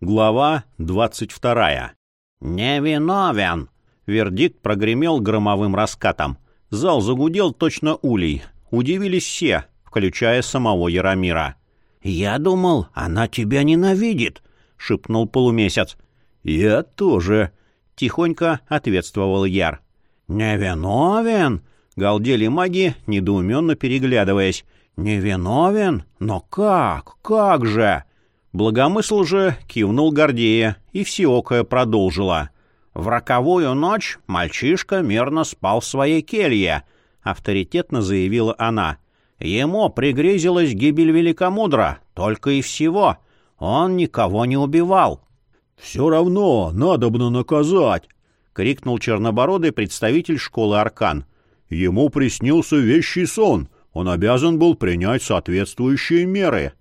Глава двадцать вторая. «Невиновен!» Вердикт прогремел громовым раскатом. Зал загудел точно улей. Удивились все, включая самого Яромира. «Я думал, она тебя ненавидит», — шепнул полумесяц. «Я тоже», — тихонько ответствовал Яр. «Невиновен!» — галдели маги, недоуменно переглядываясь. «Невиновен? Но как? Как же?» Благомысл же кивнул Гордея, и всеокая продолжила. «В роковую ночь мальчишка мирно спал в своей келье», — авторитетно заявила она. «Ему пригрезилась гибель Великомудра, только и всего. Он никого не убивал». «Все равно надобно наказать», — крикнул чернобородый представитель школы Аркан. «Ему приснился вещий сон. Он обязан был принять соответствующие меры».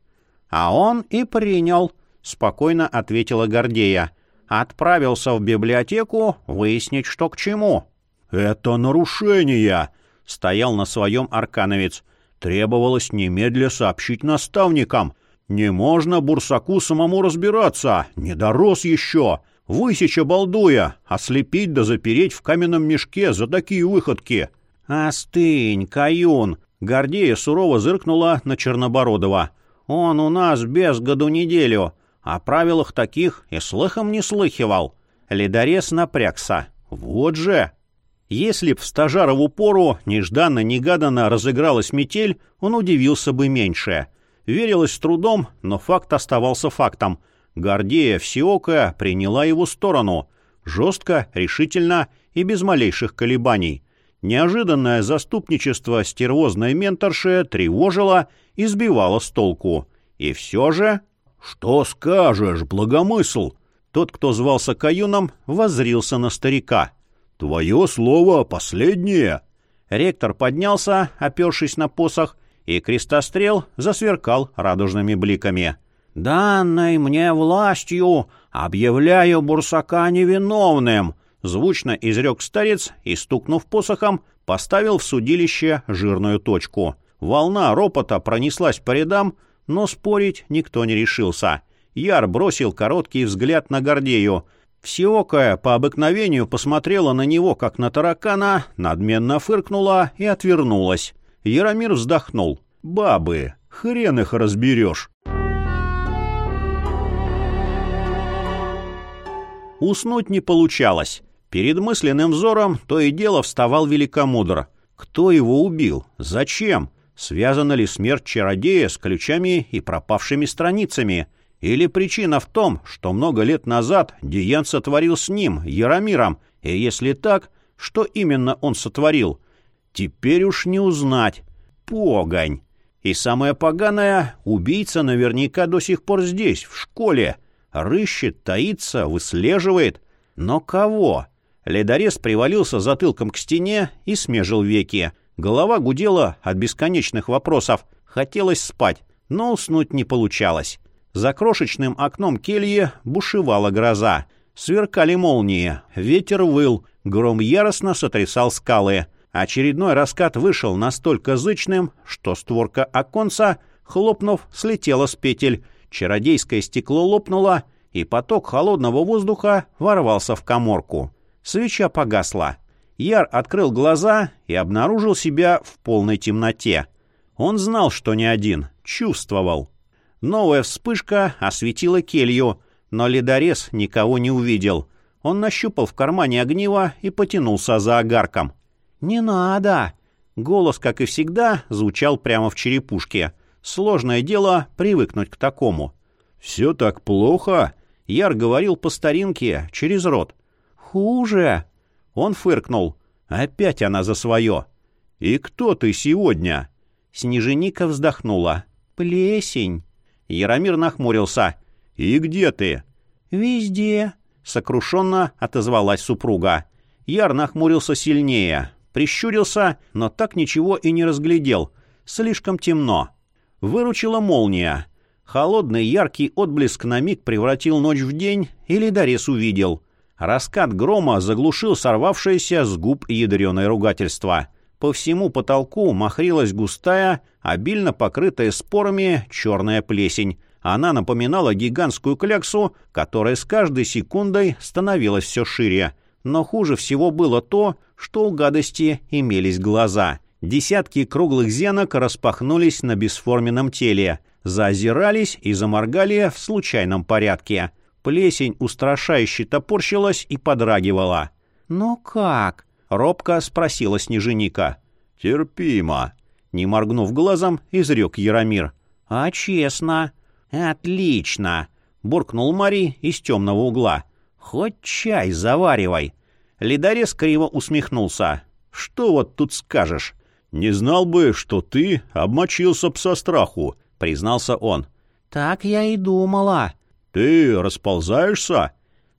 «А он и принял», — спокойно ответила Гордея. «Отправился в библиотеку выяснить, что к чему». «Это нарушение», — стоял на своем аркановец. «Требовалось немедля сообщить наставникам. Не можно Бурсаку самому разбираться, не дорос еще. Высечь обалдуя, ослепить да запереть в каменном мешке за такие выходки». «Остынь, Каюн!» — Гордея сурово зыркнула на Чернобородова. Он у нас без году неделю. О правилах таких и слыхом не слыхивал. Ледорез напрягся. Вот же! Если б в стажарову пору нежданно-негаданно разыгралась метель, он удивился бы меньше. Верилось с трудом, но факт оставался фактом. Гордея Всеокая приняла его сторону. Жестко, решительно и без малейших колебаний. Неожиданное заступничество стервозной менторши тревожило и сбивало с толку. И все же... «Что скажешь, благомысл?» Тот, кто звался Каюном, воззрился на старика. «Твое слово последнее!» Ректор поднялся, опершись на посох, и крестострел засверкал радужными бликами. «Данной мне властью объявляю Бурсака невиновным!» Звучно изрек старец и, стукнув посохом, поставил в судилище жирную точку. Волна ропота пронеслась по рядам, но спорить никто не решился. Яр бросил короткий взгляд на Гордею. Всеокая по обыкновению посмотрела на него, как на таракана, надменно фыркнула и отвернулась. Яромир вздохнул. «Бабы, хрен их разберешь». Уснуть не получалось. Перед мысленным взором то и дело вставал великомудр. Кто его убил? Зачем? Связана ли смерть чародея с ключами и пропавшими страницами? Или причина в том, что много лет назад Диан сотворил с ним, Яромиром, и если так, что именно он сотворил? Теперь уж не узнать. Погонь! И самое поганое, убийца наверняка до сих пор здесь, в школе. Рыщет, таится, выслеживает. Но кого? Ледорез привалился затылком к стене и смежил веки. Голова гудела от бесконечных вопросов. Хотелось спать, но уснуть не получалось. За крошечным окном кельи бушевала гроза. Сверкали молнии, ветер выл, гром яростно сотрясал скалы. Очередной раскат вышел настолько зычным, что створка оконца, хлопнув, слетела с петель. Чародейское стекло лопнуло, и поток холодного воздуха ворвался в коморку. Свеча погасла. Яр открыл глаза и обнаружил себя в полной темноте. Он знал, что не один, чувствовал. Новая вспышка осветила келью, но ледорез никого не увидел. Он нащупал в кармане огниво и потянулся за огарком. «Не надо!» Голос, как и всегда, звучал прямо в черепушке. Сложное дело привыкнуть к такому. «Все так плохо?» Яр говорил по старинке, через рот. «Хуже!» Он фыркнул. «Опять она за свое!» «И кто ты сегодня?» Снеженика вздохнула. «Плесень!» Яромир нахмурился. «И где ты?» «Везде!» Сокрушенно отозвалась супруга. Яр нахмурился сильнее. Прищурился, но так ничего и не разглядел. Слишком темно. Выручила молния. Холодный яркий отблеск на миг превратил ночь в день, и Ледорез увидел. Раскат грома заглушил сорвавшееся с губ ядреное ругательство. По всему потолку махрилась густая, обильно покрытая спорами черная плесень, Она напоминала гигантскую кляксу, которая с каждой секундой становилась все шире. Но хуже всего было то, что у гадости имелись глаза. Десятки круглых зенок распахнулись на бесформенном теле, заозирались и заморгали в случайном порядке. Плесень устрашающе топорщилась и подрагивала. «Ну как?» — робко спросила Снеженика. «Терпимо», — не моргнув глазом, изрек Яромир. «А честно?» «Отлично!» — буркнул Мари из темного угла. «Хоть чай заваривай!» Лидарес криво усмехнулся. «Что вот тут скажешь?» «Не знал бы, что ты обмочился б со страху», — признался он. «Так я и думала». «Ты расползаешься?»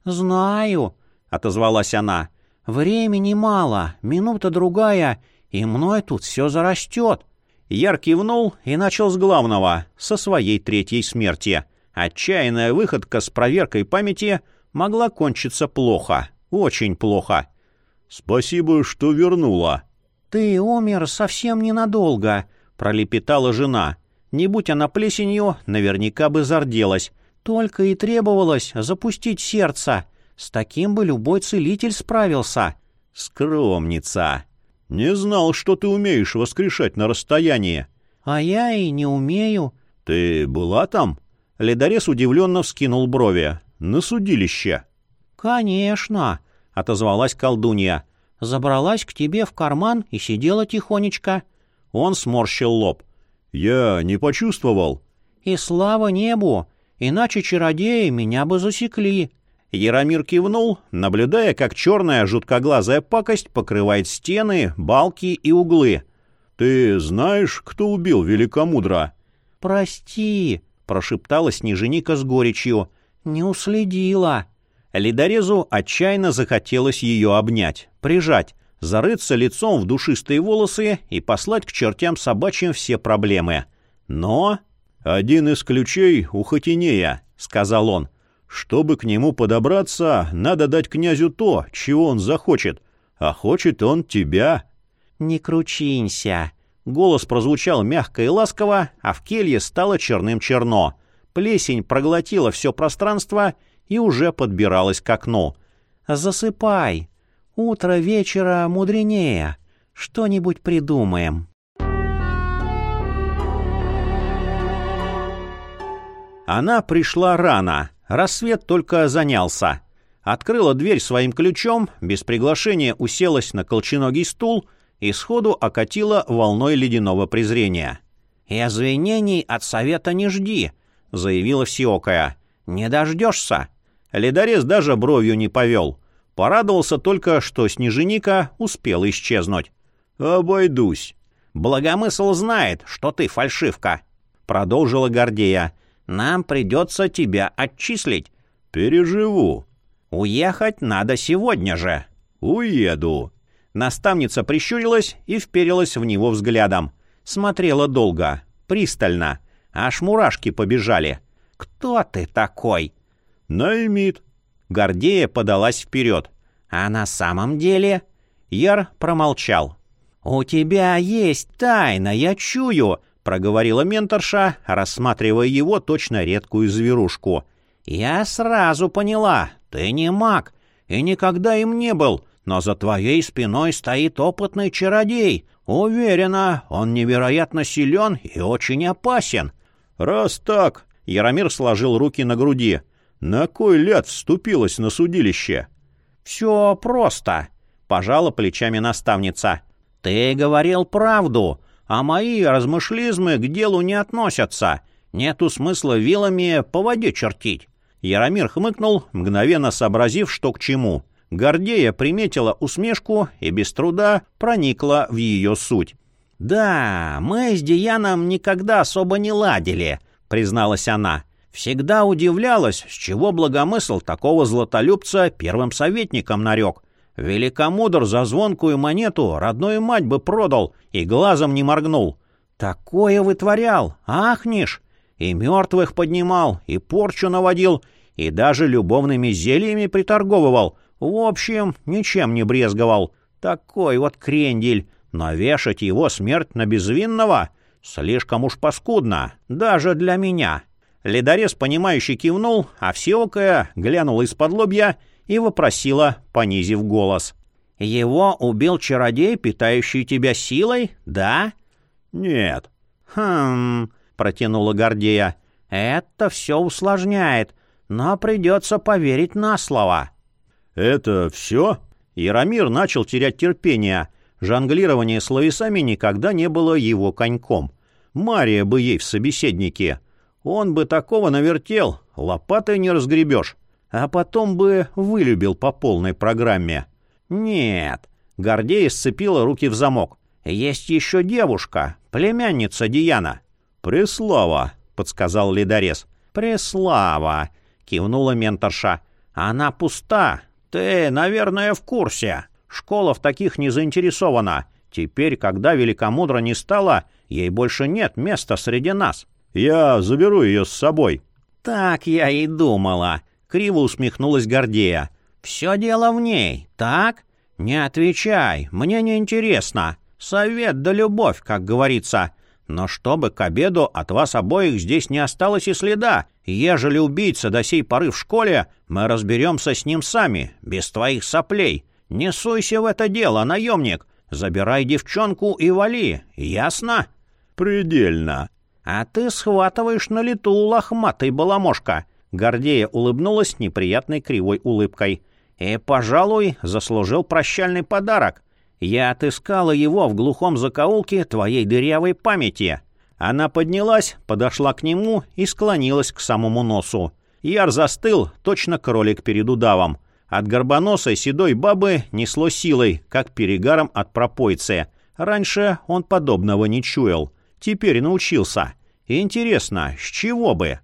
«Знаю», — отозвалась она. «Времени мало, минута другая, и мной тут все зарастет». Яр кивнул и начал с главного, со своей третьей смерти. Отчаянная выходка с проверкой памяти могла кончиться плохо, очень плохо. «Спасибо, что вернула». «Ты умер совсем ненадолго», — пролепетала жена. Не будь она плесенью, наверняка бы зарделась. Только и требовалось запустить сердце. С таким бы любой целитель справился. Скромница. Не знал, что ты умеешь воскрешать на расстоянии. А я и не умею. Ты была там? Ледорез удивленно вскинул брови. На судилище. Конечно, отозвалась колдунья. Забралась к тебе в карман и сидела тихонечко. Он сморщил лоб. Я не почувствовал. И слава небу, иначе чародеи меня бы засекли. Яромир кивнул, наблюдая, как черная жуткоглазая пакость покрывает стены, балки и углы. «Ты знаешь, кто убил Великомудра?» «Прости», — прошептала Снеженика с горечью. «Не уследила». Ледорезу отчаянно захотелось ее обнять, прижать, зарыться лицом в душистые волосы и послать к чертям собачьим все проблемы. Но... «Один из ключей у Хатинея», — сказал он. Чтобы к нему подобраться, надо дать князю то, чего он захочет, а хочет он тебя». «Не кручинься». Голос прозвучал мягко и ласково, а в келье стало черным-черно. Плесень проглотила все пространство и уже подбиралась к окну. «Засыпай. Утро вечера мудренее. Что-нибудь придумаем». Она пришла рано. Рассвет только занялся. Открыла дверь своим ключом, без приглашения уселась на колченогий стул и сходу окатила волной ледяного презрения. «И извинений от совета не жди», — заявила Всеокая. «Не дождешься». Ледорез даже бровью не повел. Порадовался только, что снеженика успела исчезнуть. «Обойдусь». «Благомысл знает, что ты фальшивка», — продолжила Гордея. Нам придется тебя отчислить». «Переживу». «Уехать надо сегодня же». «Уеду». Наставница прищурилась и вперилась в него взглядом. Смотрела долго, пристально. Аж мурашки побежали. «Кто ты такой?» «Наймит». Гордея подалась вперед. «А на самом деле...» Яр промолчал. «У тебя есть тайна, я чую проговорила менторша, рассматривая его точно редкую зверушку. «Я сразу поняла, ты не маг и никогда им не был, но за твоей спиной стоит опытный чародей. Уверена, он невероятно силен и очень опасен». «Раз так...» — Яромир сложил руки на груди. «На кой ляд вступилась на судилище?» «Все просто», — пожала плечами наставница. «Ты говорил правду а мои размышлизмы к делу не относятся. Нету смысла вилами по воде чертить». Яромир хмыкнул, мгновенно сообразив, что к чему. Гордея приметила усмешку и без труда проникла в ее суть. «Да, мы с Дияном никогда особо не ладили», — призналась она. «Всегда удивлялась, с чего благомысл такого златолюбца первым советником нарек. Великомудр за звонкую монету родную мать бы продал и глазом не моргнул. Такое вытворял, ахнешь! И мертвых поднимал, и порчу наводил, и даже любовными зельями приторговывал. В общем, ничем не брезговал. Такой вот крендель. Но вешать его смерть на безвинного слишком уж паскудно, даже для меня. Ледорез, понимающе кивнул, а Всеокая глянула из-под лобья и вопросила, понизив голос. «Его убил чародей, питающий тебя силой, да?» «Нет». «Хм...» — протянула Гордея. «Это все усложняет, но придется поверить на слово». «Это все?» Яромир начал терять терпение. Жонглирование словесами никогда не было его коньком. Мария бы ей в собеседнике. Он бы такого навертел, лопатой не разгребешь. А потом бы вылюбил по полной программе. Нет. Гордея сцепила руки в замок. Есть еще девушка, племянница Диана. «Преслава», — подсказал ледорез. «Преслава», — кивнула менторша. «Она пуста. Ты, наверное, в курсе. Школа в таких не заинтересована. Теперь, когда Великомудра не стало, ей больше нет места среди нас. Я заберу ее с собой». «Так я и думала», — криво усмехнулась Гордея. «Все дело в ней, так? Не отвечай, мне не интересно. Совет да любовь, как говорится. Но чтобы к обеду от вас обоих здесь не осталось и следа, ежели убийца до сей поры в школе, мы разберемся с ним сами, без твоих соплей. Не суйся в это дело, наемник. Забирай девчонку и вали, ясно?» «Предельно», «А ты схватываешь на лету, лохматый баламошка!» Гордея улыбнулась неприятной кривой улыбкой. «И, пожалуй, заслужил прощальный подарок. Я отыскала его в глухом закоулке твоей дырявой памяти». Она поднялась, подошла к нему и склонилась к самому носу. Яр застыл, точно кролик перед удавом. От горбоносой седой бабы несло силой, как перегаром от пропойцы. Раньше он подобного не чуял. Теперь научился. Интересно, с чего бы?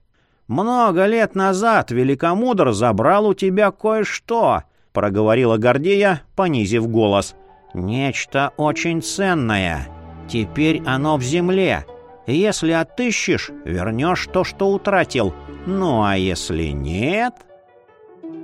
Много лет назад Великомудр забрал у тебя кое-что, проговорила Гордея, понизив голос. Нечто очень ценное. Теперь оно в земле. Если отыщешь, вернешь то, что утратил. Ну а если нет...